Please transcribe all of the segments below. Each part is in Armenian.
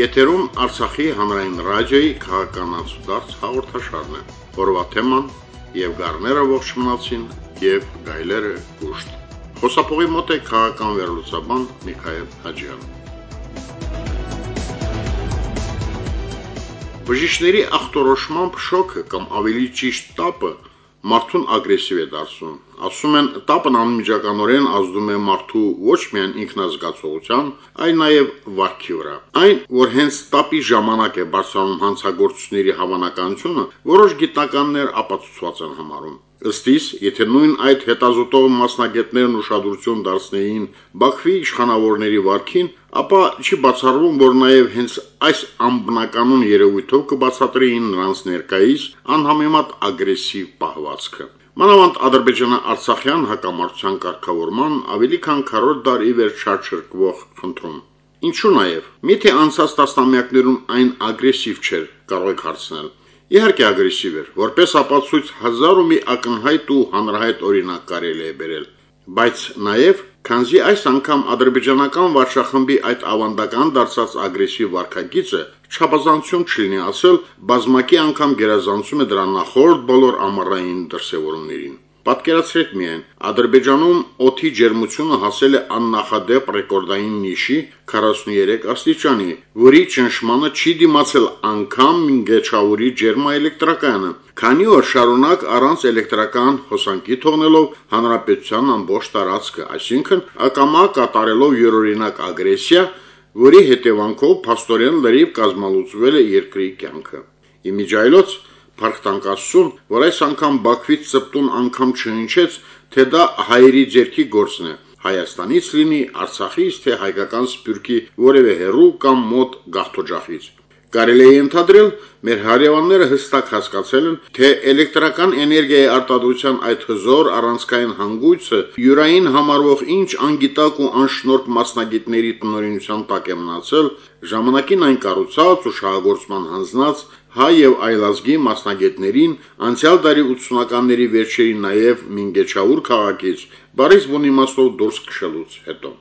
Եթերում Արցախի հանրային ռադիոյի քաղաքականացուդարձ հաղորդաշարն է։ Որովա թեման եւ գարները ողջ մնացին եւ գայլերը կուշտ։ Խոսափողի մոտ է քաղաքական վերլուծաբան Միքայել Հաջյան։ Բժիշկների ախտորոշմամբ շոկը կամ ավելի ճիշտ տապը մարդուն ագրեսիվ է դարձնում։ Ասում են, տապն անմիջականորեն ազդում է մարդու ոչ միայն ինքնազգացողության, այլ նաև վարքի վրա։ Այն, որ հենց տապի ժամանակ է բարձրանում հանցագործությունների հավանականությունը, որոշ գիտնականներ ապացուցված են համարում։ Ըստ իս, եթե նույն այդ հետազոտող մասնագետներն ուշադրություն դարձնեին Բաքվի իշխանավորների վարքին, ապա չի բացառվում, որ նաև հենց այս անբնականon երևույթով կբացատրեին նրանց ներկայիս անհամեմատ ագրեսիվ պահվածքը։ Մանավանդ Ադրբեջանա-Արցախյան հակամարտության կարգավորման ավելի քան 40 տարի վերջ շարժրկվող խնդրում։ Ինչու նաև։ Միթե անցած տասնամյակներում այն ագրեսիվ չէր, կարող եք հարցնել։ Իհարկե ագրեսիվ էր, որպես ապացույց հազար ու մի ակնհայտ ու հանրահայտ օրինակ կարելի է բերել, բայց նաև Քանզի այս անգամ ադրբեջանական վարչախմբի այդ ավանդական դարձած ագրեսիվ վարկագիծը չափազանցություն չլինի ասել, բազմակի անգամ գերազանցում է դրա նախորդ բոլոր ամառային դրսևորումներին։ Պատկերացրեք միայն, Ադրբեջանում օթի ջերմությունը հասել է աննախադեպ ռեկորդային նիշի 43 աստիճանի, որի ճնշմանը չի դիմացել անգամ Մինգեչաուրի ջերմաէլեկտրակայանը, քանի օր շարունակ առանց էլեկտրական հոսանքի թողնելով հանրապետության ամբողջ տարածքը, այսինքն ակամա կատարելով յուրօրինակ ագրեսիա, որի հետևանքով փաստորեն լրիվ կազմալուծվել է երկրի կյանքը։ Իմիջայլոց Փարքտանկասում, որ այս անգամ Բաքվից ծպտուն անգամ չհնչեց, թե դա հայերի ձերքի գործն է, Հայաստանից լինի, Արցախից, թե հայկական սպյուրքի որևէ հերու կամ մոտ գաղթօջախից։ Կարելի է ընդհանրել, մեր հարևանները հստակ հասկացել են, թե էլեկտրական էներգիայի արտադրության այդ հզոր առանցքային հանգույցը յուրային համարվող ինչ անգիտակ ու անշնորհք մասնագետների տնօրինության տակ է մնացել, ժամանակին այն կառուցած ու շահագործման հանձնած հայ եւ այլազգի մասնագետներին անցյալ դարի 80-ականների վերջերին նաև Մինգեչաուր քաղաքից բարիս բուն իմաստով դուրս քշելուց հետո։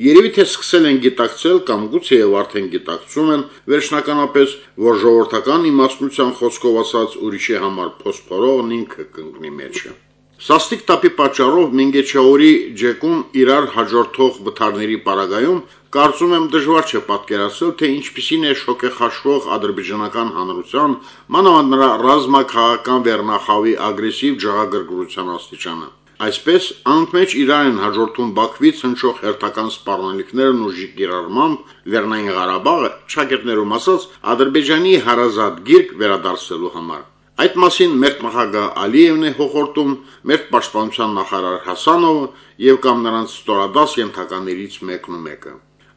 Երևի թե սկսել են գիտակցել կամ գուցե եւ արդեն գիտակցում են վերջնականապես, որ ժողովրդական իմաստության խոսքով ասած ուրիշի համար փոսփորողն ինքը կընկնի մեջը։ Սաստիկ տապի պատճառով Մինգեչաուրի ջեկում իրար հաջորդող վթարների պարագայում կարծում եմ դժվար չէ պատկերացնել, թե ինչպիսին է շոկեխաշվող ադրբեջանական հանրության, մանավանդ նրա ռազմաքաղաքական վերնախավի ագրեսիվ ջղագրգռության աստիճանը։ Այսպես, անընդմեջ իրար են հաջորդում Բաքվից հնչող հերթական սպառնալիքներն ուժի կիրառմամբ Լեռնային Ղարաբաղը, շագերտներում ասած, Ադրբեջանի հարազատ գիրք վերադարձելու համար։ Այդ մասին մեր նախագահ Ալիևն է հողորտում, մեր պաշտպանության նախարար Հասանովը եւ կամ նրանց ստորադաս ենթականերից մեկն ու մեկը։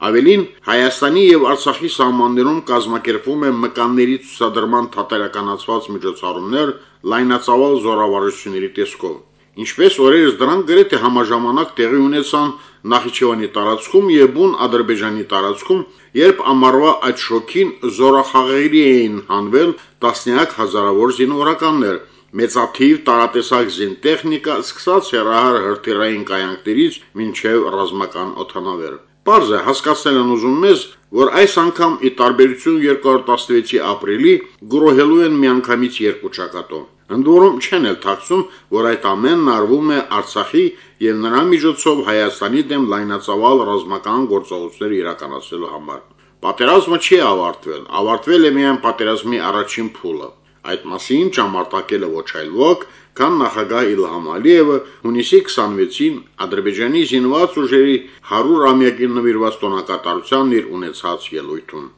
Ավելին, Հայաստանի եւ Արցախի սահմաններում կազմակերպվում է մկանների ցուսադրման թատերականացված միջոցառումներ լայնածավալ զորավարությունների տեսքով։ Ինչպես օրերս դրանք գրեթե համաժամանակ տեղի ունեցան Նախիջևանի տարածքում եւ բուն Ադրբեջանի տարածքում, երբ ամառվա այդ շոքին զորախաղերի էին հանվել տասնյակ հազարավոր զինվորականներ, մեծաթիվ տարատեսակ զինտեխնիկա, սկսած հերահար հրթիռային կայանքներից մինչև ռազմական օթանավեր։ Պարզ է, հասկացնել են ուզում մեզ, որ այս անգամ ի տարբերություն 2016-ի ապրիլի գրոհելու են միանգամից երկու ճակատով։ Ընդ որում չեն էլ թաքցում, որ այդ ամենն արվում է Արցախի եւ նրա միջոցով Հայաստանի դեմ լայնածավալ ռազմական գործողություններ իրականացնելու համար։ Պատերազմը չի ավարտվել, ավարտվել է միայն պատերազմի առաջին փուլը։ Այդ մասին ճամարտակել է ոչ այլ ոք, քան նախագահ Իլհամ Ալիևը հունիսի 26-ին Ադրբեջանի զինված ուժերի 100-ամյակին նվիրված տոնակատարության իր ունեցած ելույթում։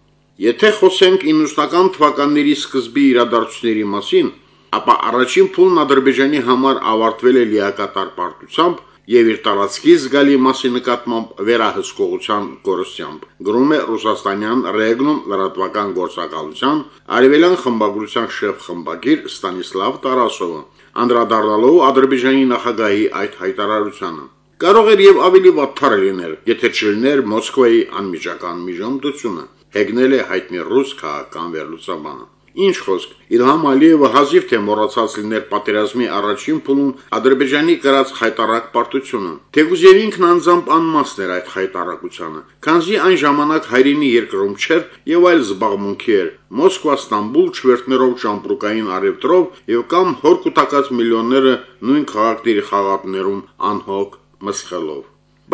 Եթե խոսենք 90-ական թվականների սկզբի իրադարձությունների մասին, ապա առաջին փուլն Ադրբեջանի համար ավարտվել է լիակատար պարտությամբ եւ իր տարածքի զգալի մասի նկատմամբ վերահսկողության կորստությամբ։ Գրում է ռուսաստանյան Ռեգնում լրատվական գործակալության արևելյան խմբագրության շեֆ խմբագիր Ստանիսլավ Տարասովը, անդրադառնալով Ադրբեջանի նախագահի այդ հայտարարությանը։ Կարող էր եւ ավելի վատթար լիներ, եթե չլիներ Մոսկվայի անմիջական միջամտությունը, հեգնել է հայտնի ռուս քաղաքական վերլուծաբանը։ Ինչ խոսք, Իլհամ Ալիևը հազիվ թե մոռացած լիներ պատերազմի առաջին փուլում Ադրբեջանի կրած խայտարակ պարտությունը։ Թեգուզ եւ ինքն անձամբ անմասն էր այդ խայտարակությանը, քանզի այն ժամանակ հայրենի երկրում չէր եւ այլ զբաղմունքի էր։ Մոսկվա-Ստամբուլ չվերթներով ճամպրուկային արևտրով եւ կամ հոր կուտակած միլիոնները նույն քաղաքների խաղատներում անհոգ մսխելով։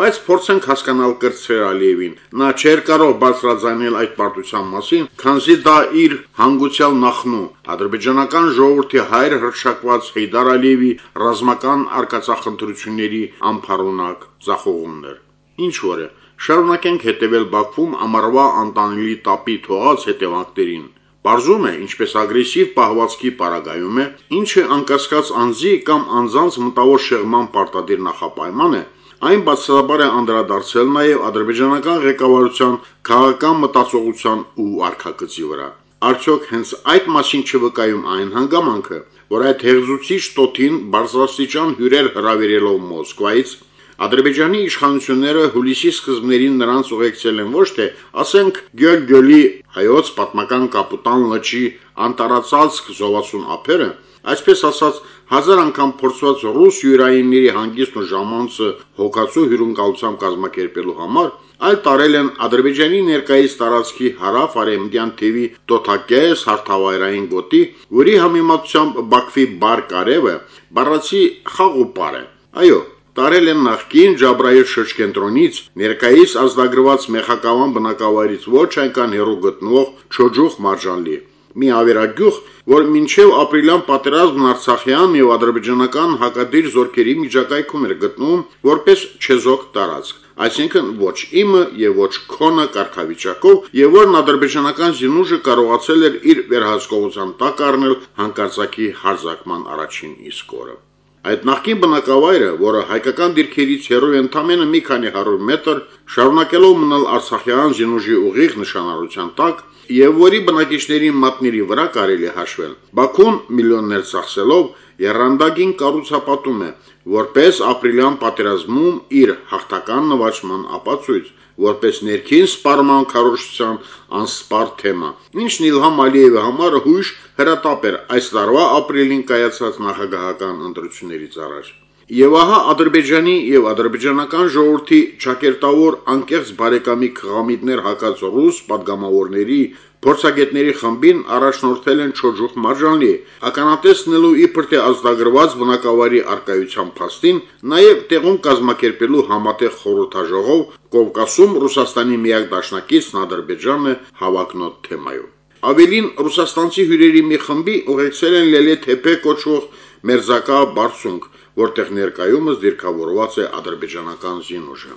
Բայց փորձենք հասկանալ կրծեր Ալիևին։ Նա չէր կարող բարձրաձայնել այդ պարտության մասին, քանզի դա իր հանգուցյալ նախնու ադրբեջանական ժողովրդի հայր հրշակված Հեյդար Ալիևի ռազմական արկածախնդրությունների ամփառունակ ձախողումն էր։ Ինչ որ է, շարունակենք հետևել Բաքվում ամառվա անտանելի տապի թողած հետևանքներին։ Բարձում է, ինչպես ագրեսիվ պահվածքի պարագայում է, ինչը անկասկած անձի կամ անձանց մտավոր շեղման պարտադիր նախապայման է, Այն բացառաբար է անդրադարձել նաև ադրբեջանական ղեկավարության քաղաքական մտածողության ու արկակցի վրա։ Արդյոք հենց այդ մասին չվկայում այն հանգամանքը, որ այդ հեղձուցիչ տոթին բարձրաստիճան հյուրեր հրավիրելով Մոսկվայից Ադրբեջանի իշխանությունները հուլիսի սկզբներին նրանց ուղեկցել են ոչ թե, ասենք, Գյոլգյոլի հայոց պատմական կապուտան լճի անտարացածք զովացուն ափերը, այսպես ասած, հազար անգամ փորձված ռուս յուրայինների հանգիստն ու ժամանցը հոգացու հյուրընկալությամբ կազմակերպելու համար, այլ տարել են Ադրբեջանի ներկայիս տարածքի հարավ-արևմտյան թևի տոթակես հարթավայրային գոտի, որի համեմատությամբ Բաքվի բար կարևը բառացի խաղուպար է։ Այո, տարել են նախկին Ջաբրայել շրջկենտրոնից ներկայիս ազդագրված մեխակավան բնակավայրից ոչ այնքան հեռու գտնվող Չոջուխ մարժանլի մի ավերագյուղ, որ մինչև ապրիլյան պատերազմն Արցախյան եւ ադրբեջանական հակադիր զորքերի միջակայքում էր գտնվում որպես չեզոք տարածք, այսինքն ոչ իմը եւ ոչ քոնը կարգավիճակով, եւ որն ադրբեջանական զինուժը կարողացել էր իր վերահսկողության տակ առնել հանկարծակի հարձակման առաջին իսկ օրը։ Այդ նախկին բնակավայրը, որը հայկական դիրքերից հեռու ընդամենը մի քանի 100 մետր, շարունակելով մնալ Արցախյան զինուժի ուղիղ նշանառության տակ, եւ որի բնակիչների մատների վրա կարելի հաշվել։ Բաքուն միլիոններ ծախսելով երանդագին կառուցապատում է, որպես ապրիլյան պատերազմում իր հաղթական նվաճման ապացույց, որպես ներքին սպառման քարոշչության անսպար թեմա։ Ինչն Իլհամ Ալիևի համար հույժ հրատապ էր այս տարվա ապրիլին կայացած նախագահական ընտրություններից առաջ։ Եվ ահա Ադրբեջանի եւ ադրբեջանական ժողովրդի ճակերտավոր անկեղծ բարեկամի քղամիտներ հակած ռուս падգամավորների փորձագետների խմբին առաջնորդել են Չոջուխ Մարժանի, ականատեսնելու իբր թե ազդագրված բնակավարի արկայության փաստին, նաեւ տեղում կազմակերպելու համատեղ խորհրդաժողով Կովկասում Ռուսաստանի միակ դաշնակիցն Ադրբեջանը հավակնոտ թեմայով։ Ավելին ռուսաստանցի հյուրերի մի խմբի ուղեկցել են Լելե Թեփե կոչվող Մերզակա Բարսունգ որտեղ ներկայումս դիրքավորված է ադրբեջանական զինուժը։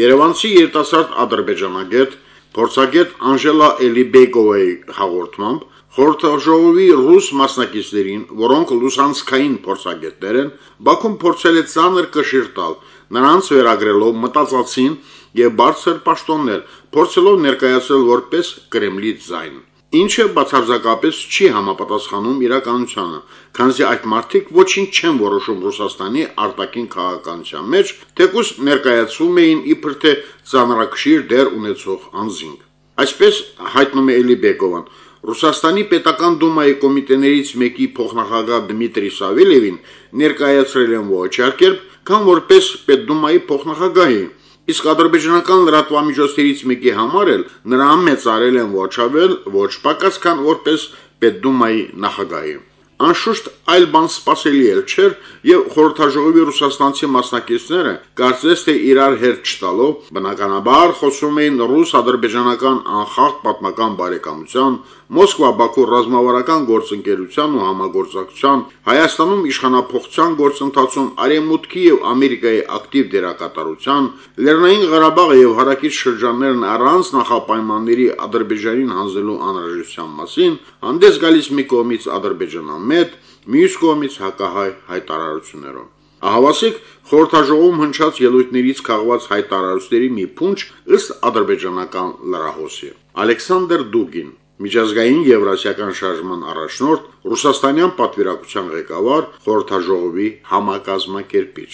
Երևանցի երիտասարդ ադրբեջանագետ Փորձագետ Անժելա Էլիբեյկովայի հաղորդմամբ խորհրդաժողովի ռուս մասնակիցներին, որոնք լուսանցքային փորձագետներ են, Բաքուն փորձել է ցաներ կշիռ տալ, նրանց վերագրելով մտածածին եւ բարձր պաշտոններ, փորձելով ներկայացնել որպես Կրեմլի ձայն ինչը բացարձակապես չի համապատասխանում իրականությանը, քանզի այդ մարդիկ ոչինչ չեն որոշում Ռուսաստանի արտաքին քաղաքականության մեջ, թեկուզ ներկայացվում էին իբր թե ծանրակշիռ դեր ունեցող անձինք։ Այսպես հայտնում է Էլի Բեկովան, Ռուսաստանի պետական դումայի կոմիտեներից մեկի փոխնախագահ Դմիտրի Սավելևին ներկայացրել են ոչ արկերպ, քան որպես պետդումայի փոխնախագահի, իսկ ադրբեջանական լրատվամիջոցներից մեկի համար էլ նրան մեծարել են ոչ ավել, ոչ պակաս, քան որպես պետդումայի նախագահի։ Անշուշտ այլ բան սпасելի էլ չէր եւ խորհրդաժողովի ռուսաստանցի մասնակիցները կարծես թե իրար հերթ չտալով բնականաբար խոսում էին ռուս-ադրբեջանական անխախտ պատմական բարեկամության Մոսկվա-Բաքու ռազմավարական գործընկերության ու համագործակցության Հայաստանում իշխանապողության գործընթացում Արեմուտքի եւ Ամերիկայի ակտիվ դերակատարության Լեռնային Ղարաբաղը եւ հարակից շրջաններն առանց նախապայմանների Ադրբեջանին հանձնելու անհրաժեշտության մասին հանդես գալիս մի կողմից Ադրբեջանը ադրբեջանամետ, մյուս կողմից հակահայ հայտարարություններով։ Ահավասիկ խորհրդաժողովում հնչած ելույթներից քաղված հայտարարությունների մի փունջ ըստ ադրբեջանական լրահոսի։ Ալեքսանդր Դուգին Միջազգային Եվրասիական շարժման առաջնորդ, ռուսաստանյան պատվիրակության ղեկավար, խորհրդաժողովի համակազմակերպիչ։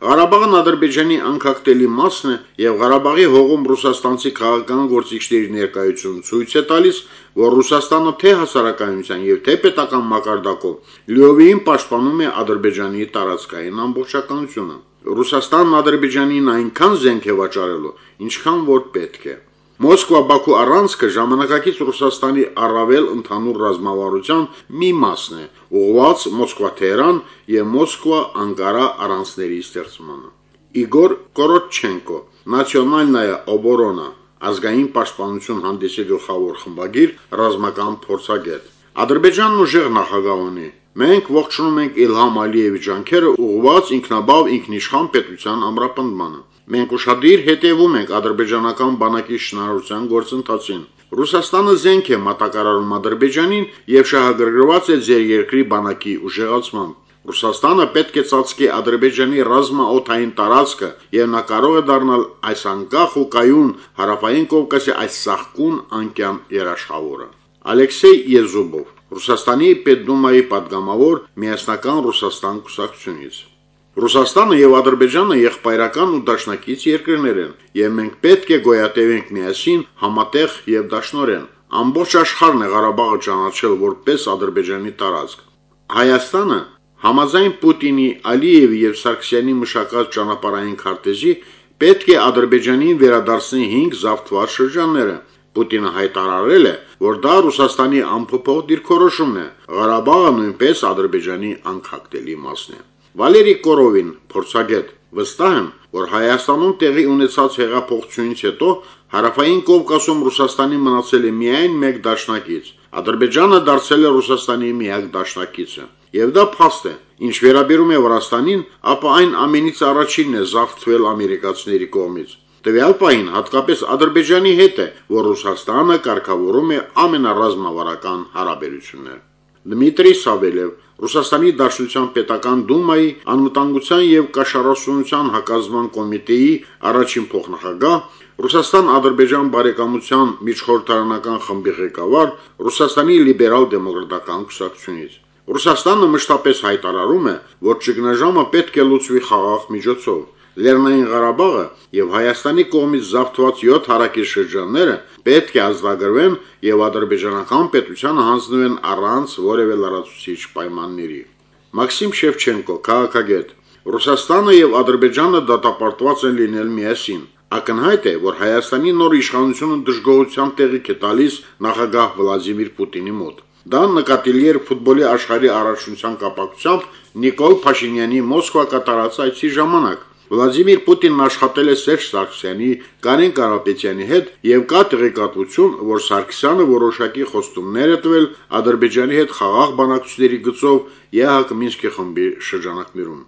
Ղարաբաղն Ադրբեջանի անկախտելի մասն է եւ Ղարաբաղի հողում ռուսաստանցի քաղաքական գործիչների ներկայությունը ցույց է տալիս, որ Ռուսաստանը թե հասարակայնության եւ թե պետական մակարդակով լիովին պաշտպանում է Ադրբեջանի տարածքային ամբողջականությունը։ Ռուսաստանն Ադրբեջանին այնքան զենք է վաճառելու, ինչքան որ պետք է։ Մոսկվա-Բաքու առանցքը ժամանակակից Ռուսաստանի առավել ընդհանուր ռազմավարության մի մասն է, ուղղված Մոսկվա-Թեհրան եւ Մոսկվա-Անկարա առանցների ստեղծմանը։ Իգոր Կորոչենկո, Նացիոնալնայա օբորոնա, ազգային պաշտպանություն հանդիսի գլխավոր խմբագիր, ռազմական փորձագետ։ Ադրբեջանն ուժեղ նախագահ ունի։ Մենք ողջունում ենք Իլհամ Ալիևի ջանքերը ուղղված ինքնաբավ ինքնիշխան պետության ամրապնդմանը։ Մենք ուշադիր հետևում ենք ադրբեջանական բանակի շնարհության գործընթացին։ Ռուսաստանը զենք է մատակարարում Ադրբեջանին եւ շահագրգռված է ձեր երկրի բանակի ուժեղացմամբ։ Ռուսաստանը պետք է ծածկի Ադրբեջանի ռազմաօթային տարածքը եւ նա կարող է դառնալ այս անկախ ու կայուն հարավային Կովկասի այս սահկուն անկյան երաշխավորը։ Ալեքսեյ Եզուբով Ռուսաստանի Պետդումայի падգամավոր միասնական Ռուսաստան կուսակցությունից Ռուսաստանը եւ Ադրբեջանը եղբայրական ու դաշնակից երկրներ են, եւ մենք պետք է գոյատևենք միասին, համատեղ եւ դաշնորեն։ Ամբողջ աշխարհն է Ղարաբաղը ճանաչել որպես Ադրբեջանի տարածք։ Հայաստանը Համազայն Պուտինի, Ալիևի եւ Սարգսյանի մշակած ճանապարհային քարտեզի պետք է Ադրբեջանին վերադարձնի 5 զավթված շրջանները։ Պուտինը հայտարարել է, որ դա Ռուսաստանի ամփոփող դիրքորոշումն է։ Ղարաբաղը նույնպես Ադրբեջանի անկախտելի մասն է։ Վալերի Կորովին, փորձագետ, վստահ եմ, որ Հայաստանում տեղի ունեցած հեղափոխությունից հետո Հարավային Կովկասում Ռուսաստանի մնացել է միայն մեկ դաշնակից։ Ադրբեջանը դարձել է Ռուսաստանի միակ դաշնակիցը։ Եվ դա փաստ է։ Ինչ վերաբերում է Վրաստանին, ապա այն ամենից առաջինն է զավթվել ամերիկացիների կողմից։ Տվյալ պահին հատկապես Ադրբեջանի հետ է, որ Ռուսաստանը կարգավորում է ամենառազմավարական հարաբերությունները։ Դմիտրի Սավելև, Ռուսաստանի Դաշնության Պետական Դումայի անվտանգության եւ կաշառասունության հակազման կոմիտեի առաջին փոխնախագահ, Ռուսաստան-Ադրբեջան բարեկամության միջխորհրդարանական խմբի ղեկավար, Ռուսաստանի լիբերալ-դեմոկրատական կուսակցությունից։ Ռուսաստանը մշտապես հայտարարում է, որ ճգնաժամը պետք է լուծվի խաղաղ միջոցով։ Լեռնային Ղարաբաղը եւ Հայաստանի կողմից զավթված 7 հարակի շրջանները պետք է ազդագրվեն եւ ադրբեջանական պետությանը հանձնվեն առանց որևէ լրացուցիչ պայմանների։ Մաքսիմ Շևչենկո, քաղաքագետ. Ռուսաստանը եւ Ադրբեջանը դատապարտված են լինել միասին։ Ակնհայտ է, որ Հայաստանի նոր իշխանությունը դժգոհության տեղիք է տալիս նախագահ Վլադիմիր Պուտինի մոտ։ Դա նկատելի էր ֆուտբոլի աշխարհի առաջնության կապակցությամբ Նիկոլ Փաշինյանի Մոսկվա կատարած այցի ժամանակ։ Վլադիմիր Պուտինն աշխատել է Սերժ Սարգսյանի, Կարեն Կարապետյանի հետ եւ կա տեղեկատվություն, որ Սարգսյանը որոշակի խոստումներ է տվել Ադրբեջանի հետ խաղաղ բանակցությունների գծով ԵՀԿ Մինսկի խմբի շրջանակներում։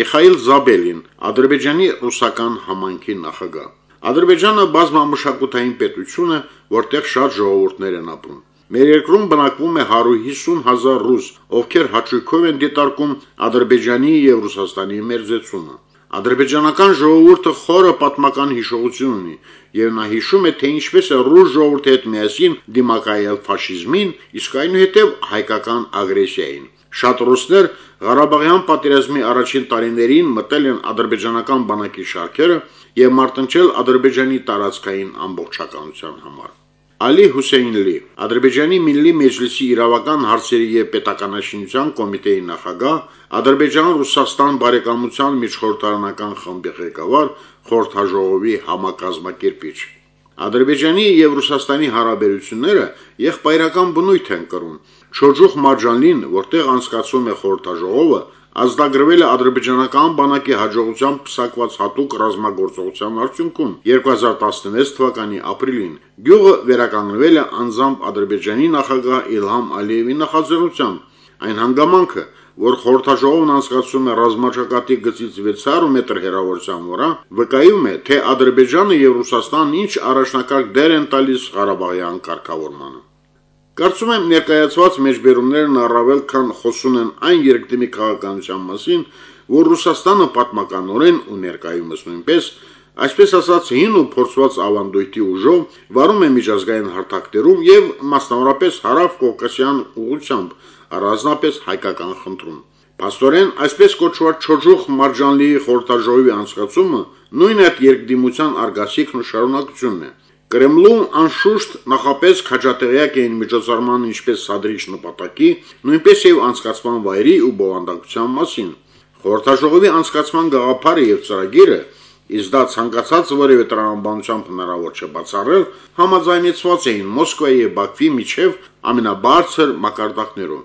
Միխայիլ Զաբելին, Ադրբեջանի ռուսական համայնքի նախագահ։ Ադրբեջանը բազմամշակութային պետություն է, որտեղ շատ ժողովուրդներ են ապրում։ Մեր երկրում բնակվում է 150 հազար ռուս, ովքեր հաճույքով են դիտարկում Ադրբեջանի եւ Ռուսաստանի մերձեցումը։ Ադրբեջանական ժողովուրդը խորը պատմական հիշողություն ունի եւ նա հիշում է, թե ինչպես է ռուս ժողովրդի հետ միասին դիմակայել ֆաշիզմին, իսկ այնուհետև հայկական ագրեսիային։ Շատ ռուսներ Ղարաբաղյան պատերազմի առաջին տարիներին մտել են ադրբեջանական բանակի շարքերը եւ մարտնչել Ադրբեջանի տարածքային ամբողջականության համար։ Ալի Հուսեյնլի, Ադրբեջանի Միլլի Մեջլիսի իրավական հարցերի եւ պետականաշինության կոմիտեի նախագահ, Ադրբեջան-Ռուսաստան բարեկամության միջխորհրդարանական խմբի ղեկավար, խորհրդաժողովի համակազմակերպիչ։ Ադրբեջանի եւ Ռուսաստանի հարաբերությունները եղբայրական բնույթ են կրում։ Չոջուխ Մարջանլին, որտեղ անցկացվում է խորհրդաժողովը, ազդագրվել է ադրբեջանական բանակի հաջողությամբ պսակված հատուկ ռազմագործողության արդյունքում 2016 թվականի ապրիլին։ Գյուղը վերականգնվել է անձամբ Ադրբեջանի նախագահ Իլհամ Ալիևի նախաձեռնությամբ։ Այն հանգամանքը, որ խորհրդաժողովն անցկացում է ռազմաճակատի գծից 600 մետր հեռավորության վրա, վկայում է, թե Ադրբեջանը եւ Ռուսաստանն ինչ առաջնակարգ դեր են տալիս Ղարաբաղյան կարգավորմանը։ Կարծում եմ ներկայացված մեջբերումներն առավել քան խոսուն են այն երկդիմի քաղաքականության մասին, որ Ռուսաստանը պատմականորեն ու ներկայումս նույնպես այսպես ասած հին ու փորձված ավանդույթի ուժով վարում է միջազգային հարթակներում եւ մասնավորապես հարավ կովկասյան ուղությամբ առանձնապես հայկական խնդրում։ Պաստորեն այսպես կոչված Չոջուխ Մարջանլիի խորհրդաժողովի անցկացումը նույն այդ երկդիմության արգասիքն ու շարունակությունն է։ Կրեմլում անշուշտ նախապես քաջատեղյակ էին միջոցառման ինչպես սադրիչ նպատակի, նույնպես եւ անցկացման վայրի ու բովանդակության մասին։ Խորհրդաժողովի անցկացման գաղափարը եւ ծրագիրը իսկ դա ցանկացած որևէ տրամաբանությամբ հնարավոր չէ բացառել, համաձայնեցված էին Մոսկվայի եւ Բաքվի միջև ամենաբարձր մակարդակներում։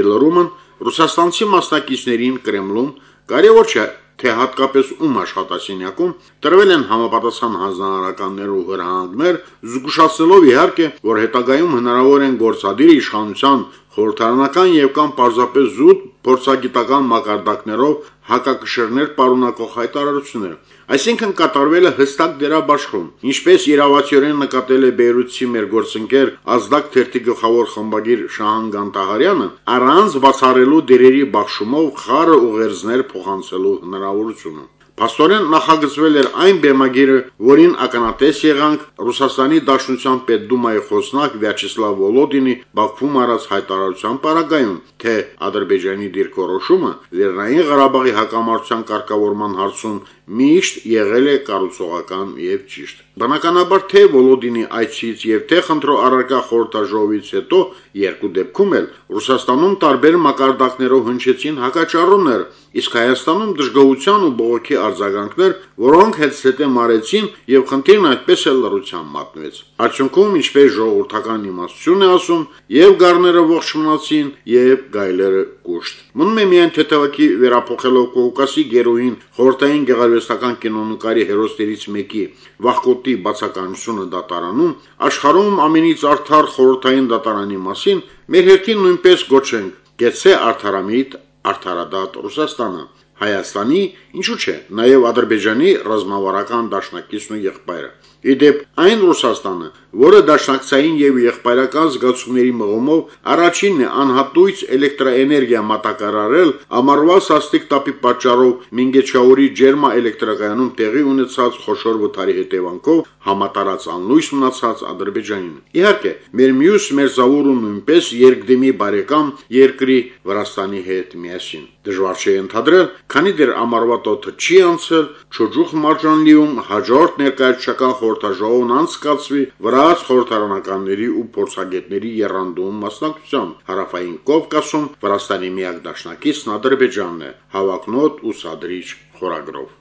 Ելրումն ռուսաստանցի մասնակիցներին Կրեմլում կարևոր չէ թե հատկապես ում աշխատասենյակում տրվել են համապատասխան հանձնարարականներ ու հրահանգներ, զգուշացնելով իհարկե, որ հետագայում հնարավոր են գործադիր իշխանության խորհրդարանական եւ կամ պարզապես զուտ փորձագիտական մակարդակներով հակակշիռներ պարունակող հայտարարություններ։ Այսինքն կատարվել է հստակ դերաբաշխում, ինչպես իրավացիորեն նկատել է Բեյրութի մեր գործընկեր Ազդակ թերթի գլխավոր խմբագիր Շահան Գանտահարյանը, առանց բացառելու դերերի բաշխումով խառը ուղերձներ փոխանցելու հնարավորությունը։ Փաստորեն նախագծվել էր այն բեմագիրը, որին ականատես եղանք Ռուսաստանի Դաշնության Պետդումայի խոսնակ Վյաչեսլավ Վոլոդինի Բաքվում արած հայտարարության պարագայում, թե Ադրբեջանի դիրքորոշումը Լեռնային Ղարաբաղի հակամարտության կարգավորման հարցում միշտ եղել է կառուցողական եւ ճիշտ։ Բնականաբար թե Վոլոդինի այցից եւ թե խնդրո առարկա խորհրդաժողովից հետո երկու դեպքում էլ Ռուսաստանում տարբեր մակարդակներով հնչեցին հակաճառումներ, իսկ Հայաստանում դժգոհության ու բողոքի արձագանքներ, որոնք հետսետե մարեցին եւ խնդիրն այդպես էլ լռության մատնվեց։ Արդյունքում, ինչպես ժողովրդական իմաստություն է ասում, եւ գառները ողջ մնացին, եւ գայլերը կուշտ։ Մնում է միայն թեթևակի վերափոխելով Կովկասի գերոին խորհրդային գեղարվեստական կինոնկարի հերոսներից մեկի վախկոտի բացականությունը դատարանում, աշխարհում ամենից արդար խորհրդային դատարանի մասին մեր հերթին նույնպես գոչենք. Գեցե արդարամիտ, արդարադատ Ռուսաստանը։ Հայաստանի, ինչու՞ չէ, նաև Ադրբեջանի ռազմավարական դաշնակիցն ու եղբայրը։ Իդեպ այն Ռուսաստանը, որը դաշնակցային եւ եղբայրական զգացումների մղումով առաջինն է անհատույց էլեկտրաէներգիա մատակարարել ամառվա սաստիկ տապի պատճառով Մինգեչաուրի ջերմա էլեկտրակայանում տեղի ունեցած խոշոր վթարի հետևանքով համատարած անլույս մնացած Ադրբեջանին։ Իհարկե, մեր մյուս մերձավոր ու նույնպես երկդեմի բարեկամ երկրի Վրաստանի հետ միասին։ Դժվար չէ ընդհանրել, քանի դեռ ամառվա տոթը չի անցել, Չոջուխ Մարջանլիում հաջորդ ներկայացական խորհրդաժողովն անցկացվի վրաց խորհրդարանականների ու փորձագետների երանդում մասնակցությամբ հարավային Կովկասում Վրաստանի միակ դաշնակիցն Ադրբեջանն է հավակնոտ ու սադրիչ խորագրով